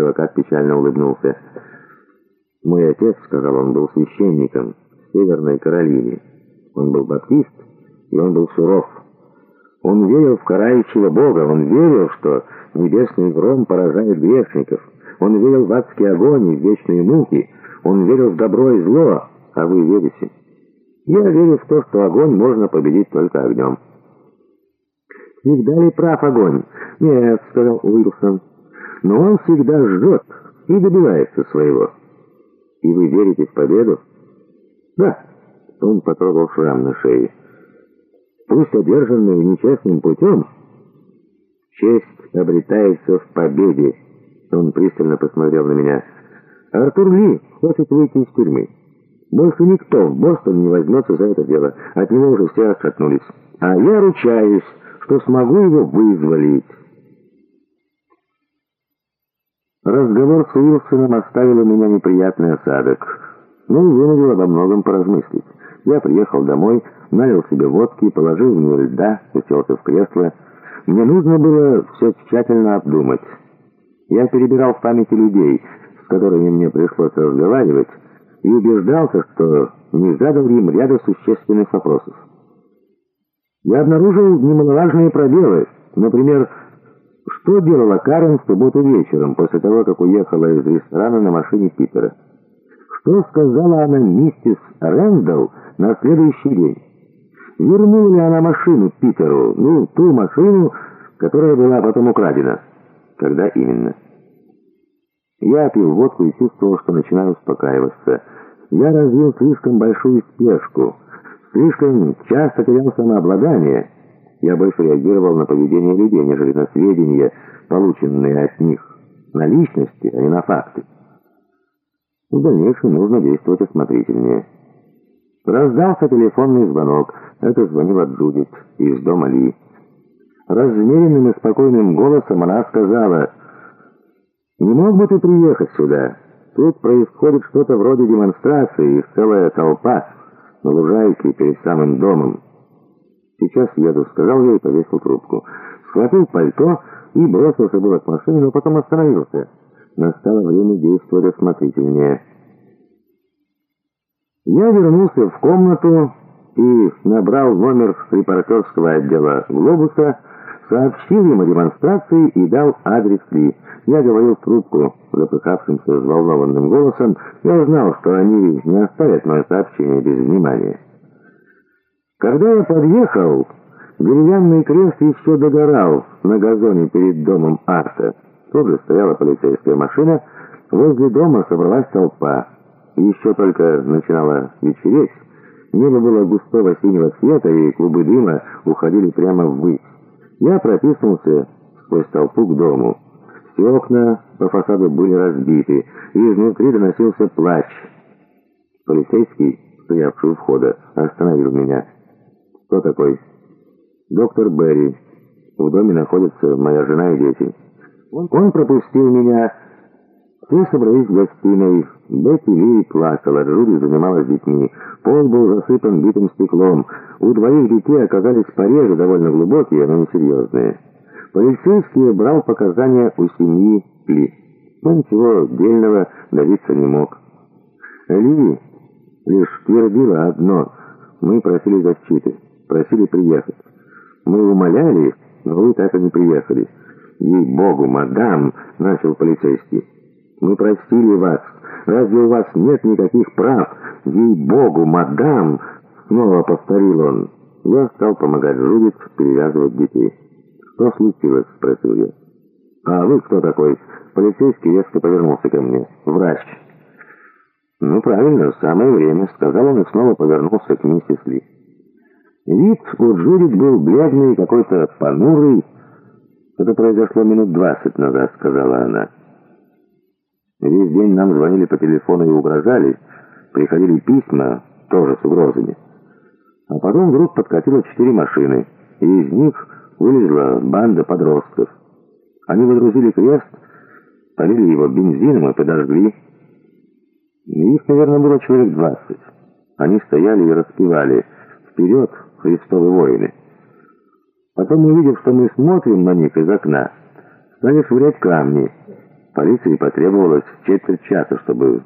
Адвокат печально улыбнулся. «Мой отец, — сказал он, — был священником в Северной Каролине. Он был баптист, и он был суров. Он верил в карающего Бога, он верил, что небесный гром поражает грешников. Он верил в адский огонь и вечные муки. Он верил в добро и зло, а вы верите? Я верю в то, что огонь можно победить только огнем. Всегда ли прав огонь? Нет, сказал Уилсон. Но он всегда ждет и добивается своего. И вы верите в победу? Да. Он потрогал шрам на шее. Пусть одержанный нечестным путем, честь обретается в победе. Он пристально посмотрел на меня. Артур Ли хочет выйти из тюрьмы. Больше никто в Бостон не возьмется за это дело. От него уже все отшатнулись. А я ручаюсь, что смогу его вызволить. Разговор с Уилсоном оставил у меня неприятный осадок, но ну, вынудил обо многом поразмыслить. Я приехал домой, налил себе водки, положил в нее льда, уселся в кресло. Мне нужно было все тщательно обдумать. Я перебирал в памяти людей, с которыми мне пришлось разговаривать, и убеждался, что не задал им ряда существенных вопросов. Я обнаружил немаловажные пробелы, например, что делала Карен в субботу вечером, после того, как уехала из ресторана на машине Питера? Что сказала она миссис Рэндалл на следующий день? Вернула ли она машину Питеру, ну, ту машину, которая была потом украдена? Когда именно? Я пил водку и чувствовал, что начинаю успокаиваться. Я развил слишком большую спешку, слишком часто терял самообладание, я больше реагировал на поведение людей, нежели на сведения, полученные от них, на личности, а не на факты. В дальнейшем нужно действовать осмотрительнее. Раздался телефонный звонок. Это звонила Джудит из дома Ли. Размеренным и спокойным голосом она сказала, «Не мог бы ты приехать сюда? Тут происходит что-то вроде демонстрации, их целая толпа на лужайке перед самым домом». «Сейчас еду», — сказал я и повесил трубку. Схватил пальто и бросился было к машине, но потом остановился. Настало время действовать осмотрительнее. Я вернулся в комнату и набрал номер репортерского отдела «Глобуса», сообщил о демонстрации и дал адрес Ли. Я говорил в трубку запыхавшимся взволнованным голосом. Я знал, что они не оставят мое сообщение без внимания. Когда я подъехал, деревянный крест еще догорал на газоне перед домом Арта. Тут же стояла полицейская машина, возле дома собралась толпа. Еще только начинало вечереть, небо было густого синего цвета, и клубы дыма уходили прямо ввысь. Я протиснулся сквозь толпу к дому. Все окна по фасаду были разбиты, и изнутри доносился плач. Полицейский, стоявший у входа, остановил меня. «Кто такой?» «Доктор Берри. В доме находятся моя жена и дети». Он пропустил меня. Все собрались в гостиной. Бетти Ли плакала, Джуди занималась детьми. Пол был засыпан битым стеклом. У двоих детей оказались порезы довольно глубокие, но несерьезные. Полицейский брал показания у семьи Ли. Но ничего дельного добиться не мог. Ли лишь твердила одно. Мы просили защиты просили приехать. Мы умоляли но вы так и не приехали. Ей-богу, мадам, начал полицейский. Мы простили вас. Разве у вас нет никаких прав? Ей-богу, мадам, снова повторил он. Я стал помогать Жудит перевязывать детей. «Что случилось?» — спросил я. «А вы кто такой?» Полицейский резко повернулся ко мне. «Врач». «Ну, правильно, самое время», — сказал он и снова повернулся к миссис Ли. Вид у Джудит был бледный, какой-то понурый. «Это произошло минут двадцать назад», — сказала она. Весь день нам звонили по телефону и угрожали. Приходили письма, тоже с угрозами. А потом вдруг подкатило четыре машины, и из них вылезла банда подростков. Они выгрузили крест, полили его бензином и подожгли. Их, наверное, было человек двадцать. Они стояли и распевали «Вперед!» Христовы воины. Потом, увидев, что мы смотрим на них из окна, стали швырять камни. Полиции потребовалось четверть часа, чтобы